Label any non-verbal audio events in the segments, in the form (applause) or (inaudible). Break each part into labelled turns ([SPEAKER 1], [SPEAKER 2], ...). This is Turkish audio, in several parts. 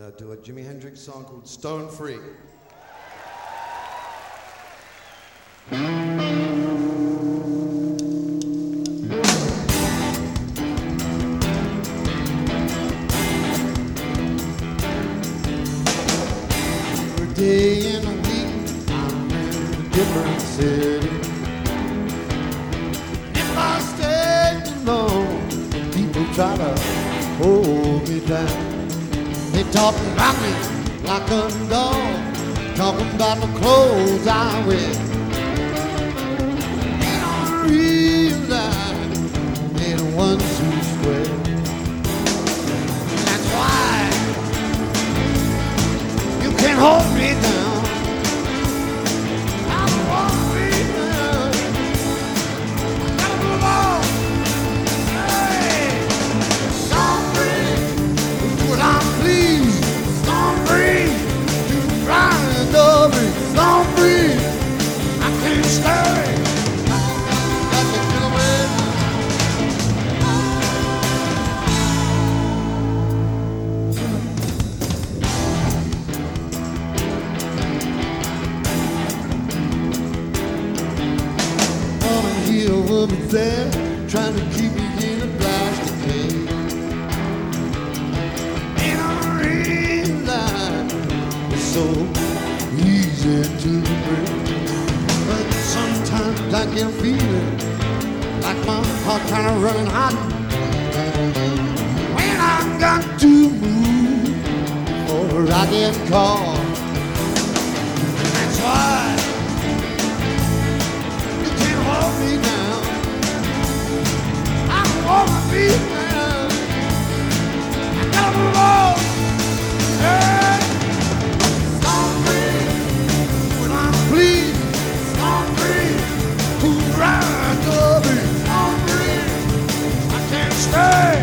[SPEAKER 1] Uh, do a Jimi Hendrix song called Stone Free. hungry now. But sometimes I can feel it, like my heart kinda running hot. When I got to move, or I get caught. That's why you can't hold me down. I want to be. I gotta move on. stay.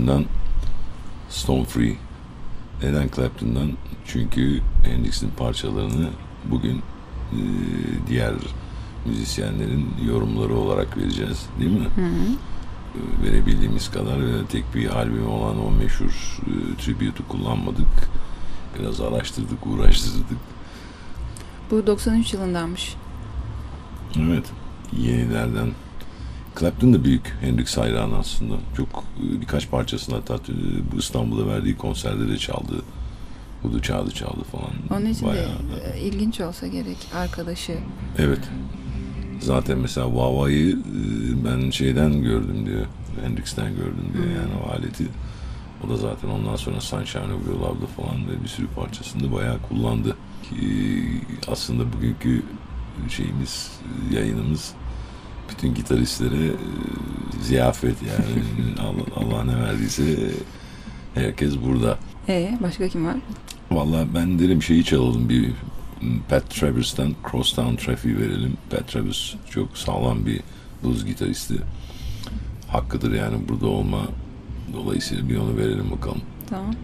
[SPEAKER 2] Clapton'dan Stone Free. Neden Clapton'dan? Çünkü Hendrix'in parçalarını bugün e, diğer müzisyenlerin yorumları olarak vereceğiz. Değil mi? Hı hı verebildiğimiz kadar tek bir albüm olan o meşhur e, tribute'u kullanmadık. Biraz araştırdık, uğraştırdık.
[SPEAKER 3] Bu 93 yılındanmış.
[SPEAKER 2] Evet. Yenilerden Clapton da büyük Hendrix hayranı aslında. Çok e, birkaç parçasını hatta e, bu İstanbul'da verdiği konserde de çaldı. Bu da çaldı çaldı falan.
[SPEAKER 3] Onun için
[SPEAKER 2] Bayağı
[SPEAKER 3] de
[SPEAKER 2] da.
[SPEAKER 3] ilginç olsa gerek arkadaşı.
[SPEAKER 2] Evet. Zaten mesela Vava'yı e, ben şeyden gördüm diyor. Hendrix'ten gördüm diyor hmm. yani o aleti. O da zaten ondan sonra Sunshine of Your Love'da falan ve bir sürü parçasında bayağı kullandı. Ki aslında bugünkü şeyimiz, yayınımız bütün gitaristlere e, ziyafet yani. (laughs) Allah, Allah ne verdiyse herkes burada.
[SPEAKER 3] E başka kim var?
[SPEAKER 2] Vallahi ben derim şeyi çalalım bir Pat Travers'tan Crosstown Traffic'i verelim. Pat Travers çok sağlam bir blues gitaristi. Hakkıdır yani burada olma. Dolayısıyla bir onu verelim bakalım.
[SPEAKER 3] Tamam.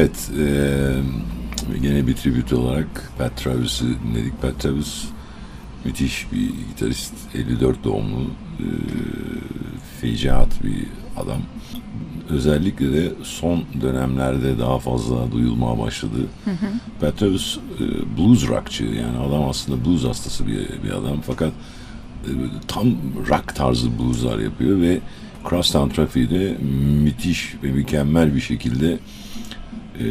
[SPEAKER 2] Evet, eee gene bir tribute olarak Pat Travis'i dinledik. Pat Travis Müthiş bir gitarist. 54 doğumlu. E, fecaat bir adam. Özellikle de son dönemlerde daha fazla duyulmaya başladı. Petros e, blues rockçı yani adam aslında blues hastası bir, bir adam fakat e, tam rock tarzı blueslar yapıyor ve Crosstown Traffic'de müthiş ve mükemmel bir şekilde e,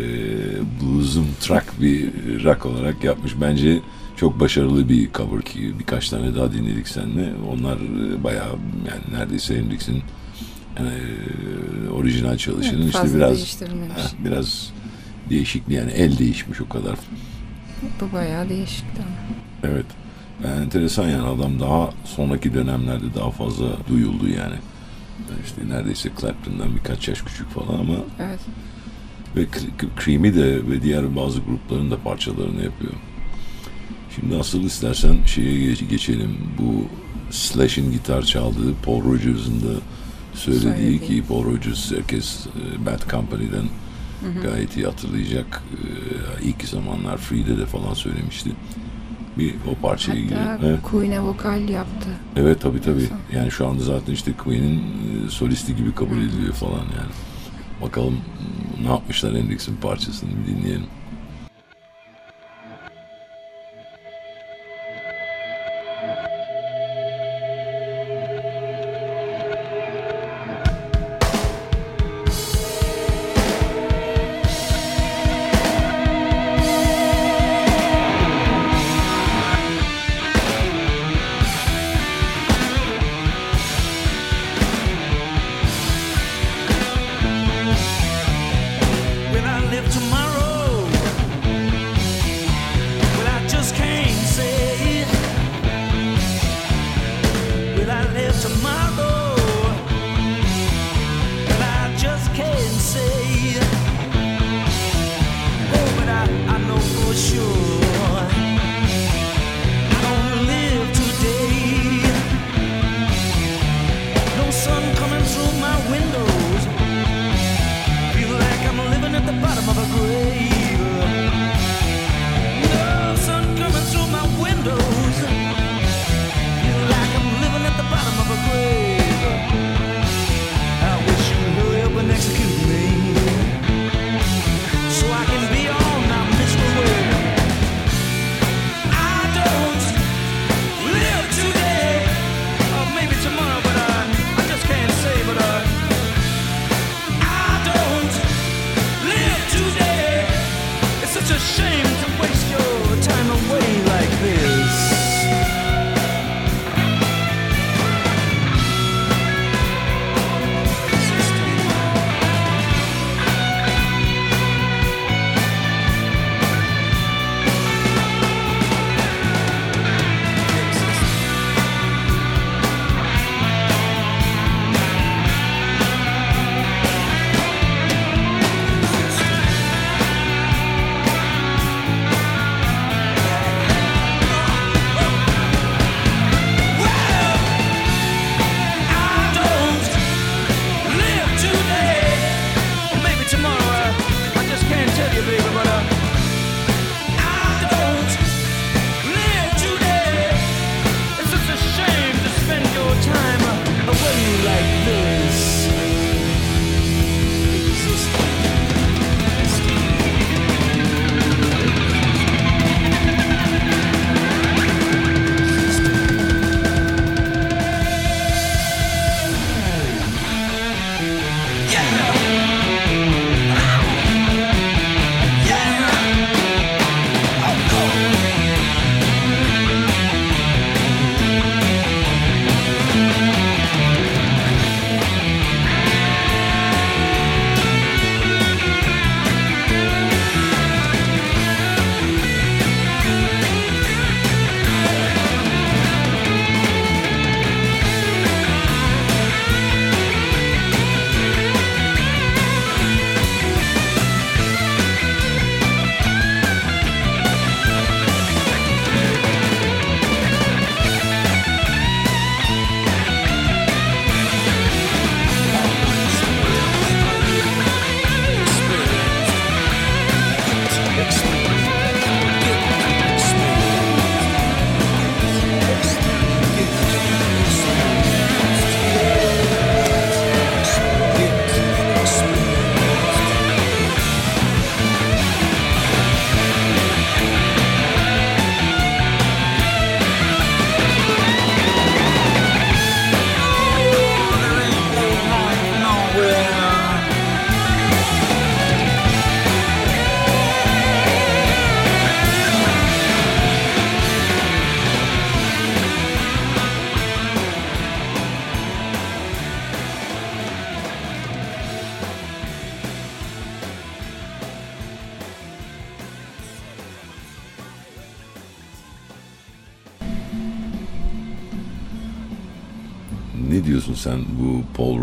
[SPEAKER 2] bluesum track bir rock olarak yapmış. Bence çok başarılı bir cover ki birkaç tane daha dinledik seninle. Onlar e, bayağı yani neredeyse Hendrix'in yani, e, orijinal çalışının
[SPEAKER 3] Evet,
[SPEAKER 2] işte biraz heh, biraz değişik yani el değişmiş o kadar.
[SPEAKER 3] Bu bayağı değişikti ama.
[SPEAKER 2] Evet. Yani enteresan yani adam daha sonraki dönemlerde daha fazla duyuldu yani. İşte neredeyse Clapton'dan birkaç yaş küçük falan ama
[SPEAKER 3] Evet.
[SPEAKER 2] Ve Cre- Cream'i de ve diğer bazı grupların da parçalarını yapıyor. Şimdi asıl istersen şeye geç- geçelim. Bu Slash'in gitar çaldığı Paul Rogers'ın da söylediği
[SPEAKER 3] Söylediği.
[SPEAKER 2] ki Paul Rogers herkes e, Bad Company'den gayet iyi hatırlayacak. E, İlk zamanlar Free'de de falan söylemişti. Bir o girelim.
[SPEAKER 3] Hatta
[SPEAKER 2] Evet.
[SPEAKER 3] Queen'e vokal yaptı.
[SPEAKER 2] Evet tabii tabii. Yani şu anda zaten işte Queen'in e, solisti gibi kabul ediliyor falan yani. Bakalım ne yapmışlar Hendrix'in parçasını dinleyelim.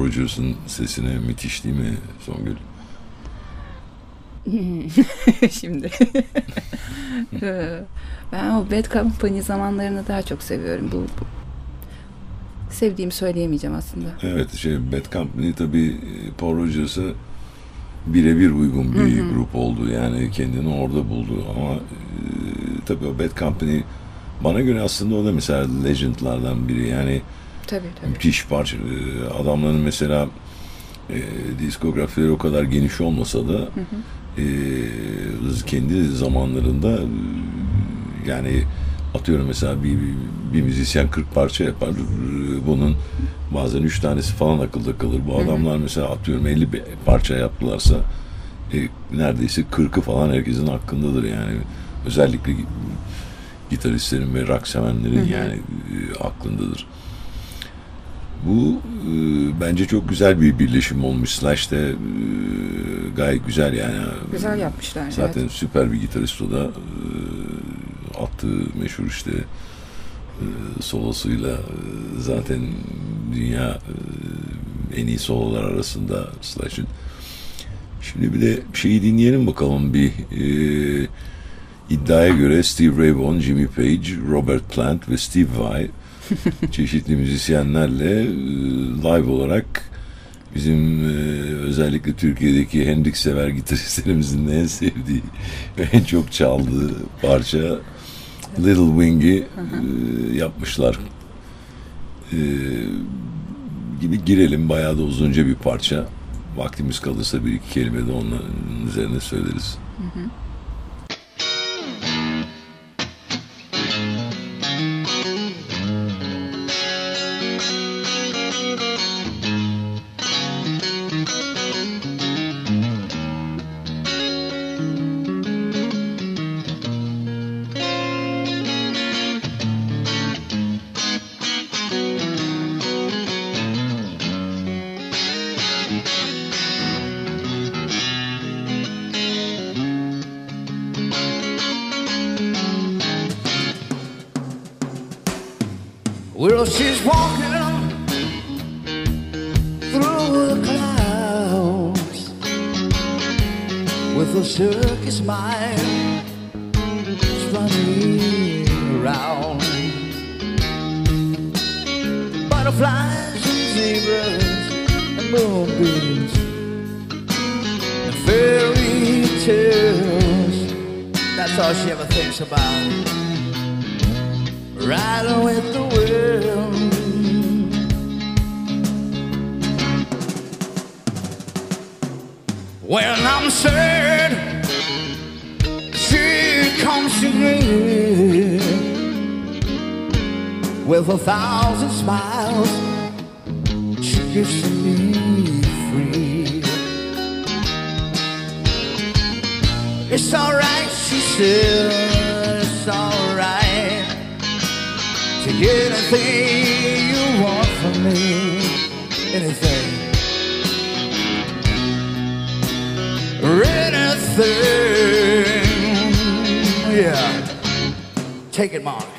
[SPEAKER 2] Rogers'ın sesine müthiş değil mi Songül? (laughs)
[SPEAKER 4] Şimdi. (laughs) Ben o Bad Company zamanlarını daha çok seviyorum. Bu, bu. Sevdiğimi söyleyemeyeceğim aslında.
[SPEAKER 2] Evet şey Bad Company tabii Paul Rogers'a birebir uygun bir grup oldu. Yani kendini orada buldu ama e, tabii o Bad Company bana göre aslında o da mesela legendlardan biri. Yani
[SPEAKER 4] tabii, tabii.
[SPEAKER 2] müthiş parça. E, adamların mesela e, diskografileri o kadar geniş olmasa da hı hı. E, kendi zamanlarında e, yani atıyorum mesela bir, bir, bir müzisyen 40 parça yapar. Bunun bazen 3 tanesi falan akılda kalır. Bu adamlar mesela atıyorum 50 parça yaptılarsa e, neredeyse 40'ı falan herkesin hakkındadır yani. Özellikle gitaristlerin ve rock sevenlerin yani e, aklındadır. Bu e, bence çok güzel bir birleşim olmuş. Slash de e, gayet güzel yani.
[SPEAKER 4] Güzel yapmışlar.
[SPEAKER 2] Zaten
[SPEAKER 4] evet.
[SPEAKER 2] süper bir gitarist o da. E, attığı meşhur işte e, solosuyla e, zaten dünya e, en iyi sololar arasında Slash'ın. Şimdi bir de şeyi dinleyelim bakalım bir e, iddiaya göre Steve Ray Vaughan, Jimmy Page, Robert Plant ve Steve Vai (laughs) çeşitli müzisyenlerle e, live olarak bizim e, özellikle Türkiye'deki Hendrix sever gitaristlerimizin en sevdiği ve en çok çaldığı parça Little Wing'i e, yapmışlar. Gibi girelim. Bayağı da uzunca bir parça. Vaktimiz kalırsa bir iki kelime de onun üzerine söyleriz. Hı hı. Well, she's walking through the clouds with a circus. She's running around. Butterflies and zebras and moonbeams and fairy tales. That's all she ever thinks about riding with. When I'm sad, she comes to me with a thousand smiles. She gives me free. It's alright, she says. It's alright anything you want from me. Anything. Anything. Yeah. Take it, Mark.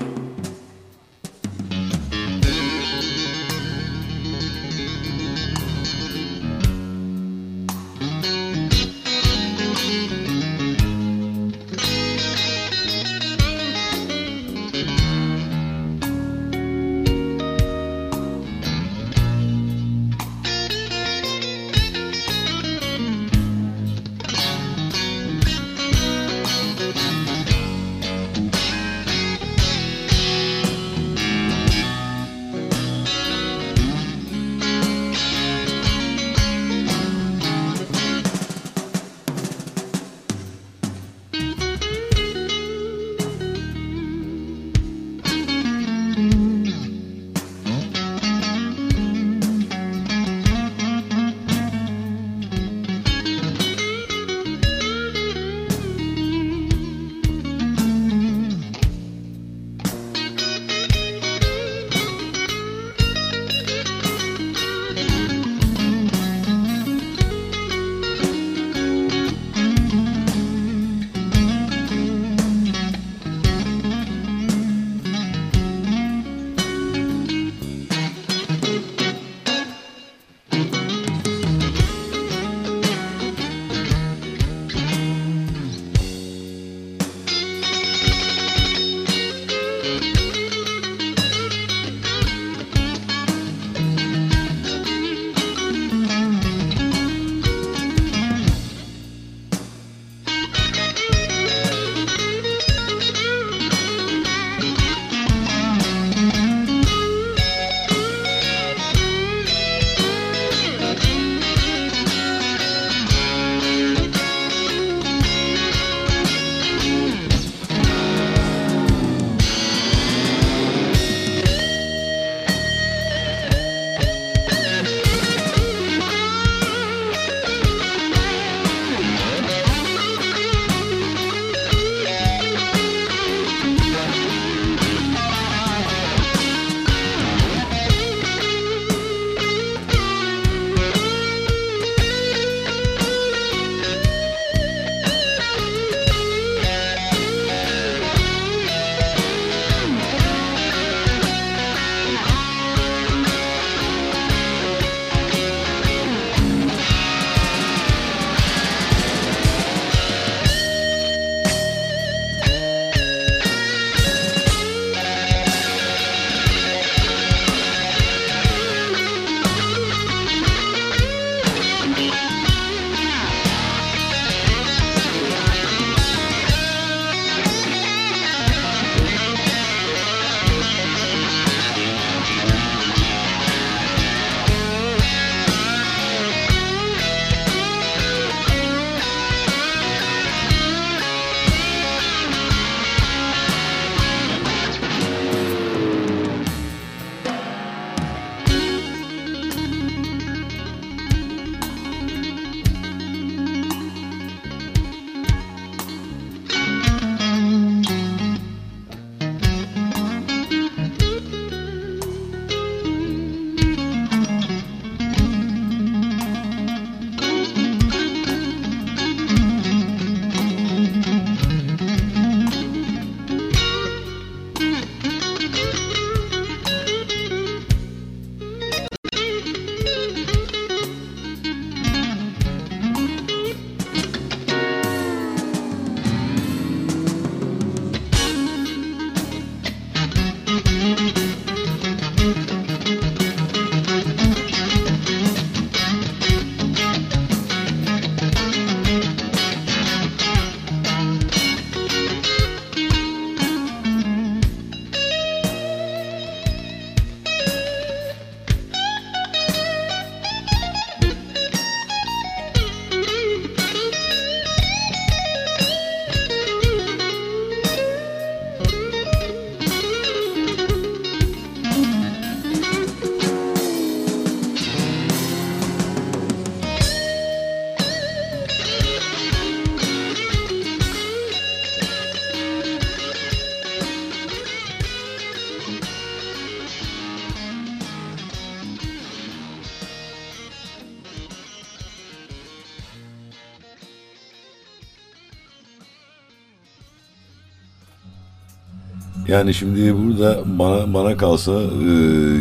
[SPEAKER 2] Yani şimdi burada bana bana kalsa e,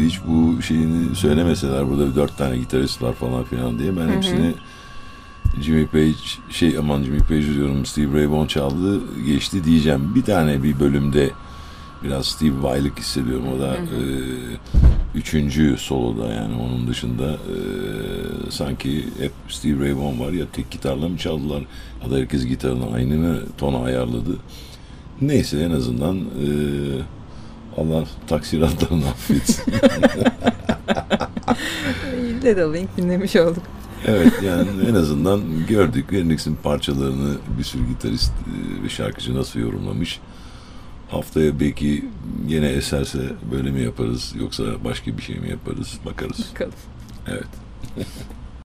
[SPEAKER 2] hiç bu şeyini söylemeseler burada dört tane gitarist var falan filan diye ben
[SPEAKER 4] hı.
[SPEAKER 2] hepsini Jimmy Page şey aman Jimmy Page diyorum Steve Ray Vaughan çaldı geçti diyeceğim. Bir tane bir bölümde biraz Steve Vai'lik hissediyorum. O da
[SPEAKER 4] Hı hı.
[SPEAKER 2] e, üçüncü soloda yani onun dışında e, sanki hep Steve Ray Vaughan var ya tek gitarla mı çaldılar ya da herkes gitarını aynı tona ayarladı. Neyse en azından e, Allah taksiratlarını (laughs) affetsin.
[SPEAKER 4] Little Wing dinlemiş olduk.
[SPEAKER 2] evet yani en azından gördük Hendrix'in parçalarını bir sürü gitarist e, ve şarkıcı nasıl yorumlamış. Haftaya belki yine eserse böyle mi yaparız yoksa başka bir şey mi yaparız bakarız.
[SPEAKER 4] Bakalım.
[SPEAKER 2] Evet. (laughs)